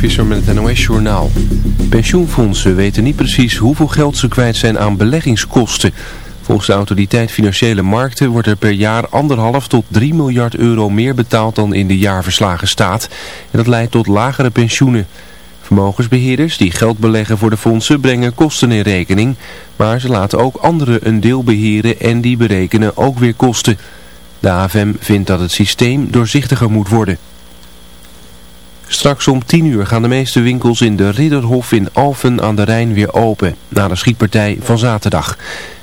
Visser met het NOS-journaal. Pensioenfondsen weten niet precies hoeveel geld ze kwijt zijn aan beleggingskosten. Volgens de autoriteit Financiële Markten wordt er per jaar anderhalf tot 3 miljard euro meer betaald dan in de jaarverslagen staat. En dat leidt tot lagere pensioenen. Vermogensbeheerders die geld beleggen voor de fondsen brengen kosten in rekening. Maar ze laten ook anderen een deel beheren en die berekenen ook weer kosten. De AFM vindt dat het systeem doorzichtiger moet worden. Straks om 10 uur gaan de meeste winkels in de Ridderhof in Alphen aan de Rijn weer open, na de schietpartij van zaterdag.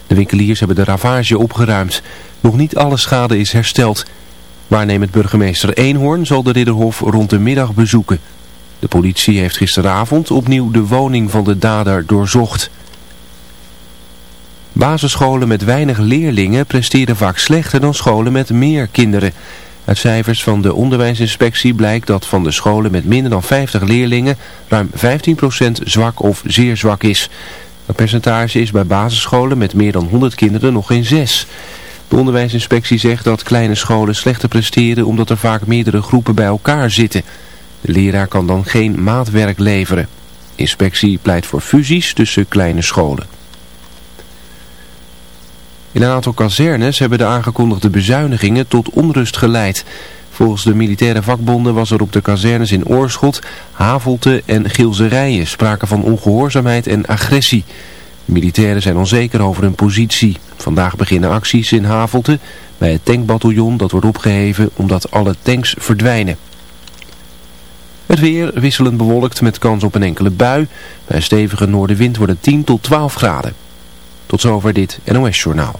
De winkeliers hebben de ravage opgeruimd. Nog niet alle schade is hersteld. Waarnemend burgemeester Eenhoorn zal de Ridderhof rond de middag bezoeken. De politie heeft gisteravond opnieuw de woning van de dader doorzocht. Basisscholen met weinig leerlingen presteren vaak slechter dan scholen met meer kinderen. Uit cijfers van de onderwijsinspectie blijkt dat van de scholen met minder dan 50 leerlingen ruim 15% zwak of zeer zwak is. Dat percentage is bij basisscholen met meer dan 100 kinderen nog geen 6. De onderwijsinspectie zegt dat kleine scholen slechter presteren omdat er vaak meerdere groepen bij elkaar zitten. De leraar kan dan geen maatwerk leveren. Inspectie pleit voor fusies tussen kleine scholen. In een aantal kazernes hebben de aangekondigde bezuinigingen tot onrust geleid. Volgens de militaire vakbonden was er op de kazernes in Oorschot, Havelte en Gilzerijen sprake van ongehoorzaamheid en agressie. militairen zijn onzeker over hun positie. Vandaag beginnen acties in Havelte bij het tankbataljon dat wordt opgeheven omdat alle tanks verdwijnen. Het weer wisselend bewolkt met kans op een enkele bui. Bij stevige noordenwind worden 10 tot 12 graden. Tot zover dit NOS Journaal.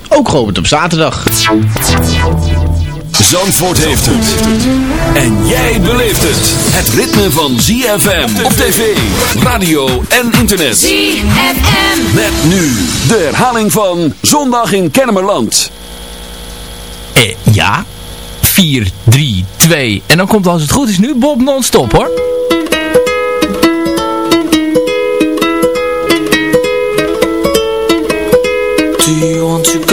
ook geopend op zaterdag. Zandvoort heeft het. En jij beleeft het. Het ritme van ZFM op tv, radio en internet. ZFM. Met nu de herhaling van Zondag in Kennemerland. Eh, ja. 4, 3, 2. En dan komt als het goed is nu Bob non-stop hoor. Do you want to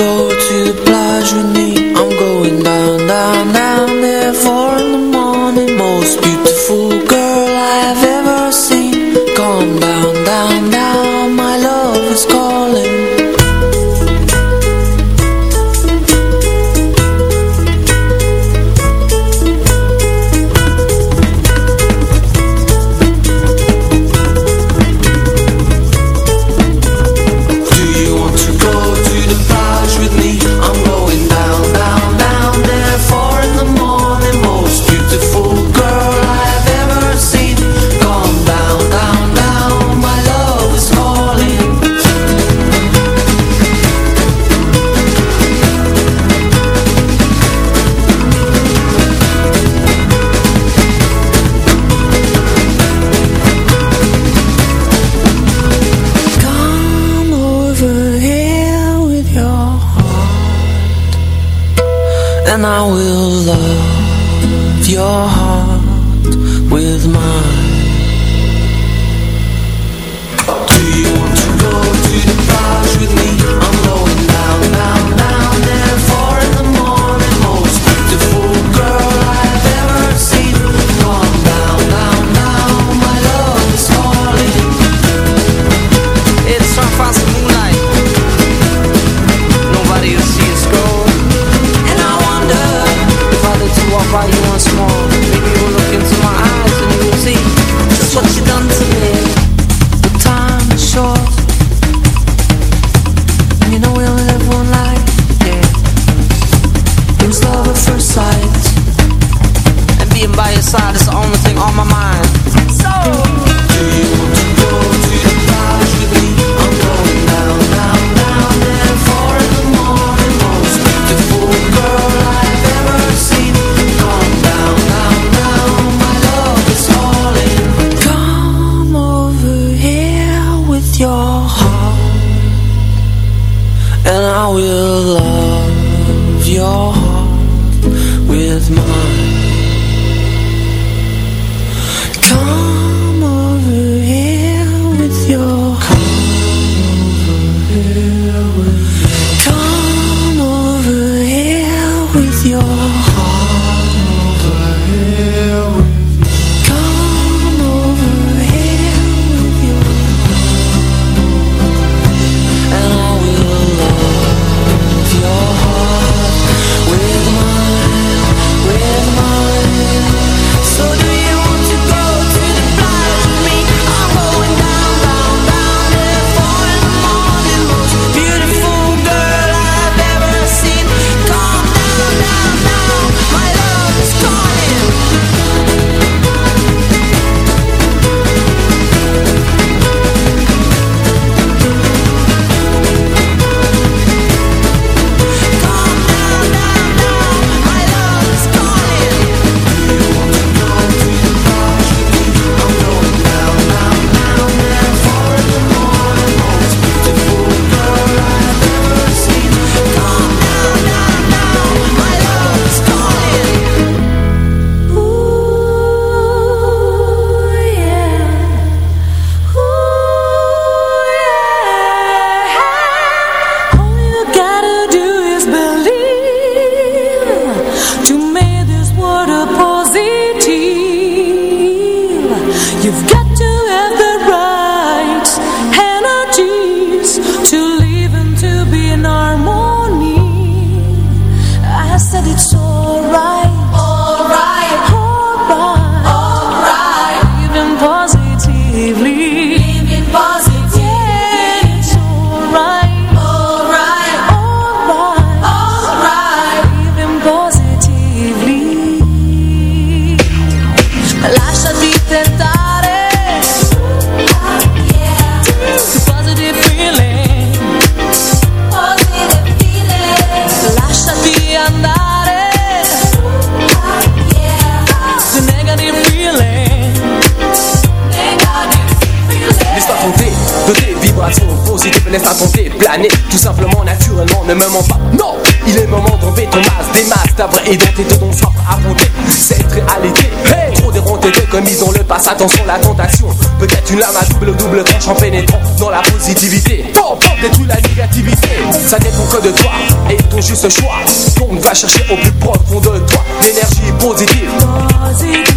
attention la tentation Peut-être une lame à double double cache en pénétrant dans la positivité. Pour détruit la négativité. Ça dépend que de toi et ton juste choix. Donc va chercher au plus profond de toi l'énergie positive.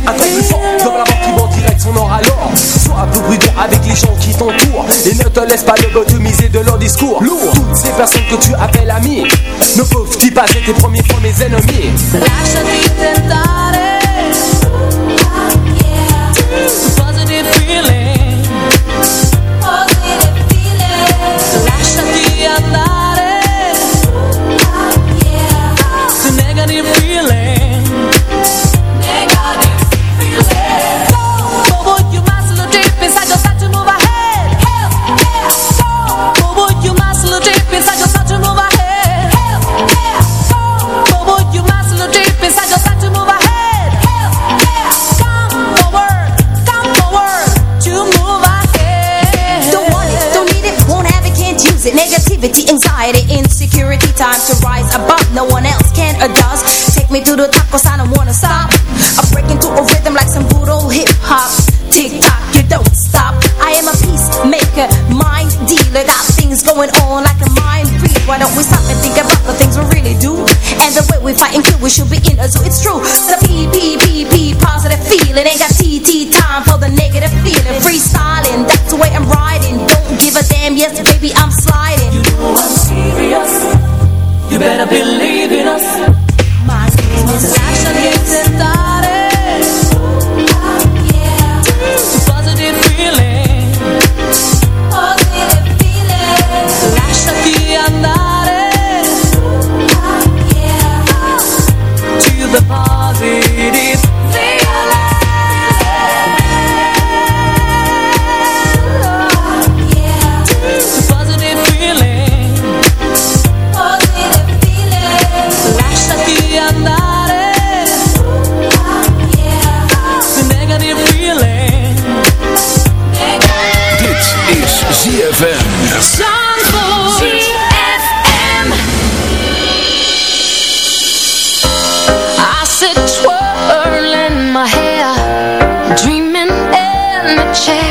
Un temps plus fort la mort qui vend direct son or alors. Sois plus prudent avec les gens qui t'entourent Et ne te laisse pas lobotomiser de leur discours. Lourd Toutes ces personnes que tu appelles amis Ne peuvent-ils pas être tes premiers fois mes ennemis. Lasciati dreaming in the checkout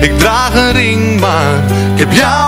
Ik draag een ring, maar ik heb jou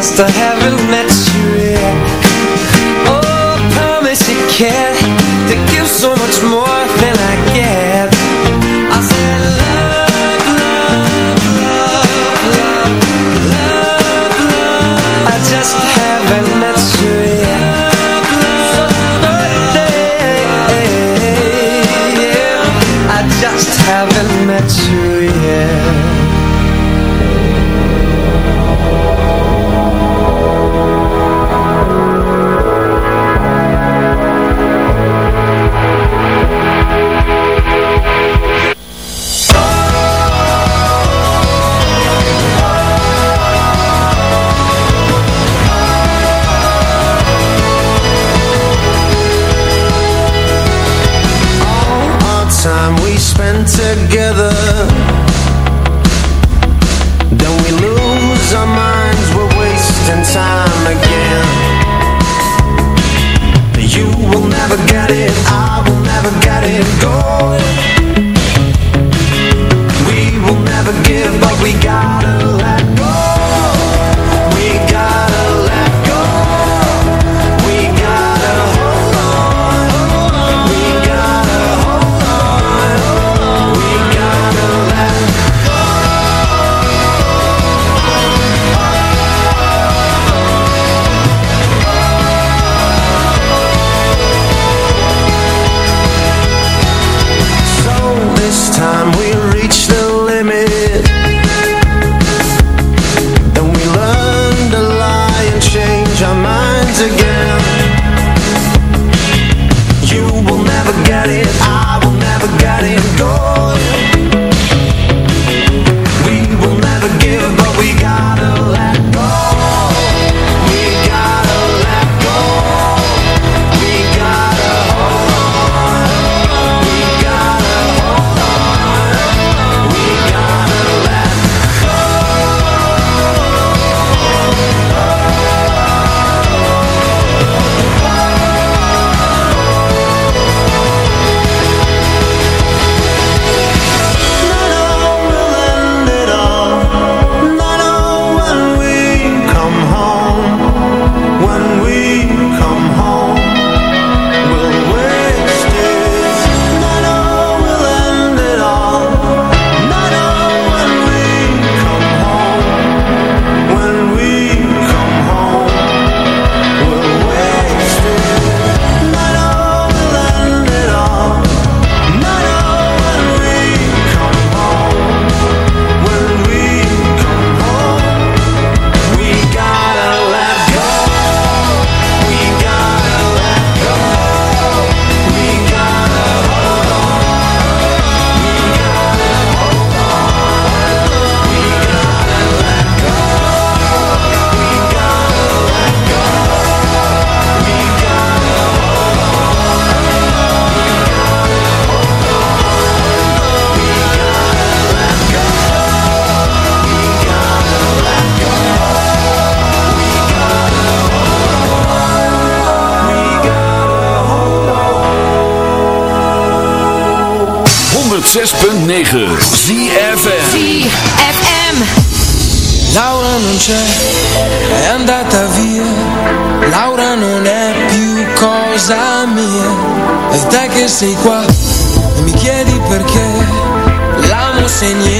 guess I haven't met you we gotta 106.9 ZFM ZFM Laura non c'è, è andata via. Laura non è più cosa mia. E te che sei qua e mi chiedi perché. L'amo se niente.